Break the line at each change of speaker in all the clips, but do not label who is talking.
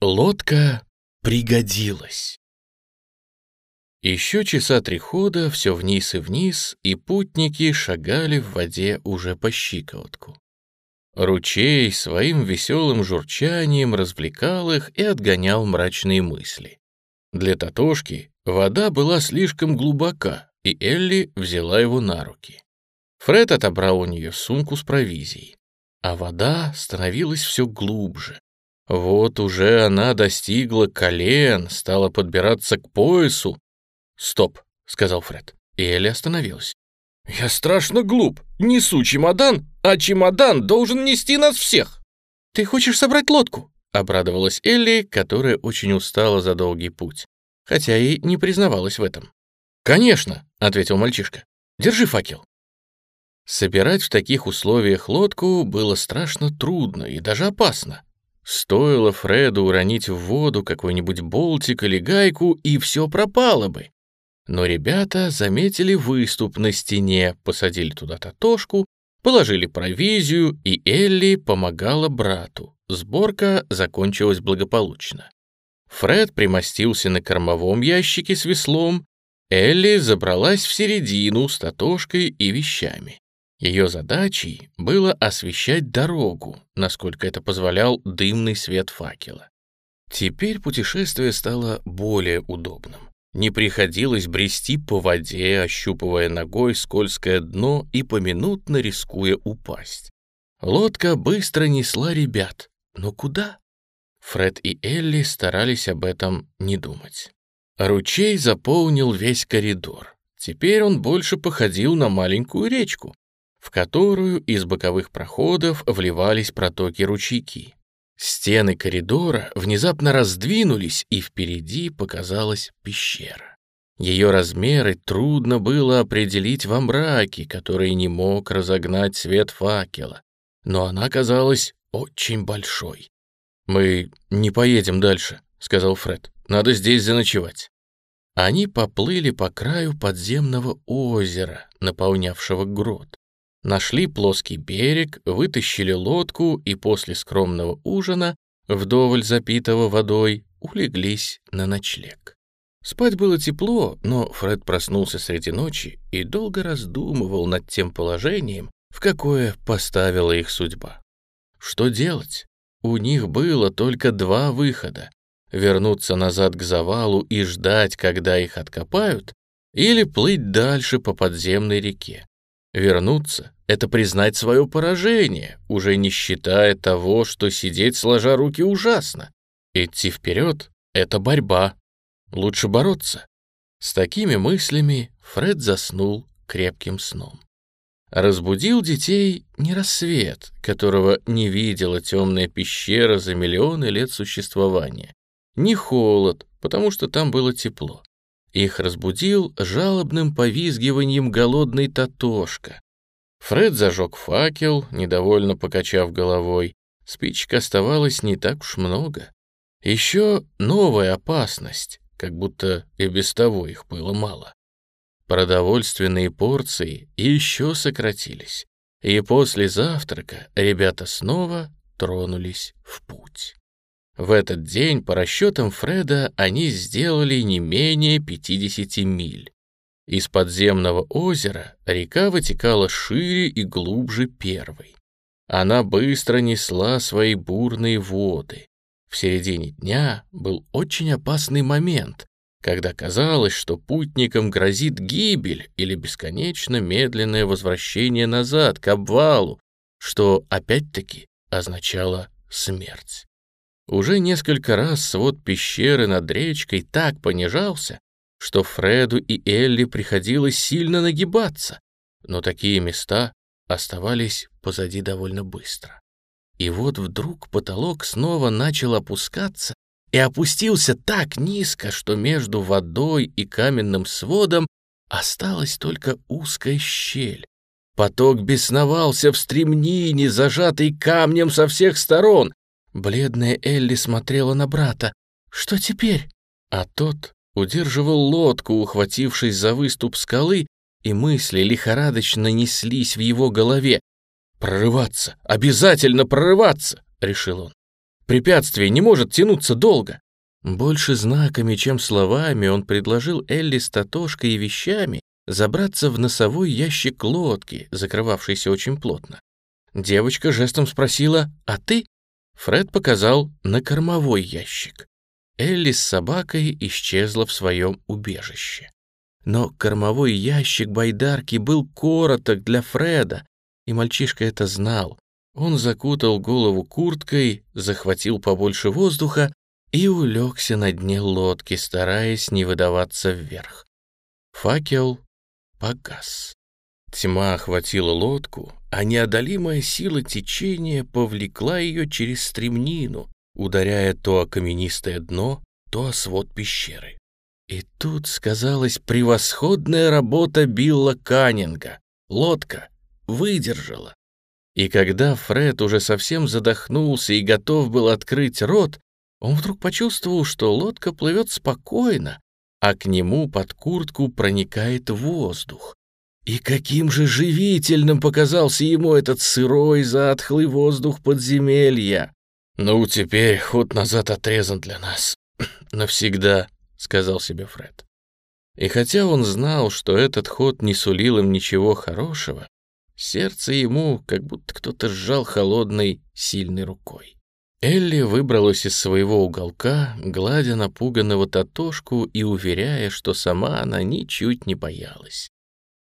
Лодка пригодилась. Еще часа три хода, все вниз и вниз, и путники шагали в воде уже по щиколотку. Ручей своим веселым журчанием развлекал их и отгонял мрачные мысли. Для Татошки вода была слишком глубока, и Элли взяла его на руки. Фред отобрал у нее сумку с провизией, а вода становилась все глубже. Вот уже она достигла колен, стала подбираться к поясу. «Стоп», — сказал Фред, и Элли остановилась. «Я страшно глуп. Несу чемодан, а чемодан должен нести нас всех». «Ты хочешь собрать лодку?» — обрадовалась Элли, которая очень устала за долгий путь, хотя и не признавалась в этом. «Конечно», — ответил мальчишка. «Держи факел». Собирать в таких условиях лодку было страшно трудно и даже опасно. Стоило Фреду уронить в воду какой-нибудь болтик или гайку, и все пропало бы. Но ребята заметили выступ на стене, посадили туда татошку, положили провизию, и Элли помогала брату. Сборка закончилась благополучно. Фред примостился на кормовом ящике с веслом, Элли забралась в середину с татошкой и вещами. Ее задачей было освещать дорогу, насколько это позволял дымный свет факела. Теперь путешествие стало более удобным. Не приходилось брести по воде, ощупывая ногой скользкое дно и поминутно рискуя упасть. Лодка быстро несла ребят, но куда? Фред и Элли старались об этом не думать. Ручей заполнил весь коридор. Теперь он больше походил на маленькую речку в которую из боковых проходов вливались протоки-ручейки. Стены коридора внезапно раздвинулись, и впереди показалась пещера. Ее размеры трудно было определить во мраке, который не мог разогнать свет факела, но она казалась очень большой. «Мы не поедем дальше», — сказал Фред. «Надо здесь заночевать». Они поплыли по краю подземного озера, наполнявшего грот. Нашли плоский берег, вытащили лодку и после скромного ужина, вдоволь запитого водой, улеглись на ночлег. Спать было тепло, но Фред проснулся среди ночи и долго раздумывал над тем положением, в какое поставила их судьба. Что делать? У них было только два выхода — вернуться назад к завалу и ждать, когда их откопают, или плыть дальше по подземной реке. Вернуться — это признать свое поражение, уже не считая того, что сидеть сложа руки ужасно. Идти вперед — это борьба. Лучше бороться. С такими мыслями Фред заснул крепким сном. Разбудил детей не рассвет, которого не видела темная пещера за миллионы лет существования, не холод, потому что там было тепло. Их разбудил жалобным повизгиванием голодный Татошка. Фред зажег факел, недовольно покачав головой. Спичек оставалось не так уж много. Еще новая опасность, как будто и без того их было мало. Продовольственные порции еще сократились, и после завтрака ребята снова тронулись в путь. В этот день, по расчетам Фреда, они сделали не менее 50 миль. Из подземного озера река вытекала шире и глубже первой. Она быстро несла свои бурные воды. В середине дня был очень опасный момент, когда казалось, что путникам грозит гибель или бесконечно медленное возвращение назад к обвалу, что опять-таки означало смерть. Уже несколько раз свод пещеры над речкой так понижался, что Фреду и Элли приходилось сильно нагибаться, но такие места оставались позади довольно быстро. И вот вдруг потолок снова начал опускаться и опустился так низко, что между водой и каменным сводом осталась только узкая щель. Поток бесновался в стремнине, зажатый камнем со всех сторон, Бледная Элли смотрела на брата. «Что теперь?» А тот удерживал лодку, ухватившись за выступ скалы, и мысли лихорадочно неслись в его голове. «Прорываться! Обязательно прорываться!» — решил он. Препятствие не может тянуться долго. Больше знаками, чем словами, он предложил Элли с Татошкой и вещами забраться в носовой ящик лодки, закрывавшийся очень плотно. Девочка жестом спросила «А ты?» Фред показал на кормовой ящик. Элли с собакой исчезла в своем убежище. Но кормовой ящик байдарки был короток для Фреда, и мальчишка это знал. Он закутал голову курткой, захватил побольше воздуха и улегся на дне лодки, стараясь не выдаваться вверх. Факел погас. Тьма охватила лодку, а неодолимая сила течения повлекла ее через стремнину, ударяя то о каменистое дно, то о свод пещеры. И тут сказалась превосходная работа Билла Каннинга. Лодка выдержала. И когда Фред уже совсем задохнулся и готов был открыть рот, он вдруг почувствовал, что лодка плывет спокойно, а к нему под куртку проникает воздух. И каким же живительным показался ему этот сырой, затхлый воздух подземелья. «Ну, теперь ход назад отрезан для нас. Навсегда», — сказал себе Фред. И хотя он знал, что этот ход не сулил им ничего хорошего, сердце ему как будто кто-то сжал холодной, сильной рукой. Элли выбралась из своего уголка, гладя напуганного Татошку и уверяя, что сама она ничуть не боялась.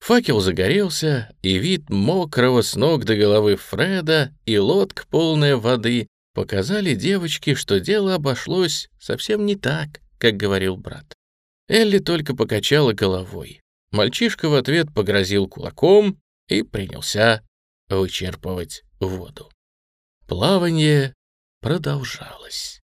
Факел загорелся, и вид мокрого с ног до головы Фреда и лодка, полная воды, показали девочке, что дело обошлось совсем не так, как говорил брат. Элли только покачала головой. Мальчишка в ответ погрозил кулаком и принялся вычерпывать воду. Плавание продолжалось.